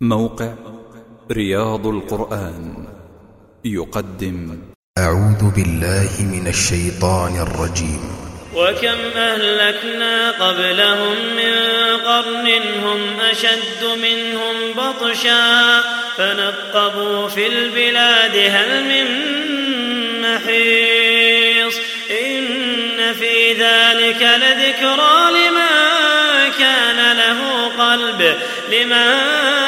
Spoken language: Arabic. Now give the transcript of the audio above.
موقع رياض القرآن يقدم. أعوذ بالله من الشيطان الرجيم. وكم أهلكنا قبلهم من قرن هم أشد منهم بطشا فنقبوا في البلاد هل من محيص؟ إن في ذلك لذكرى لمن كان له قلب لمن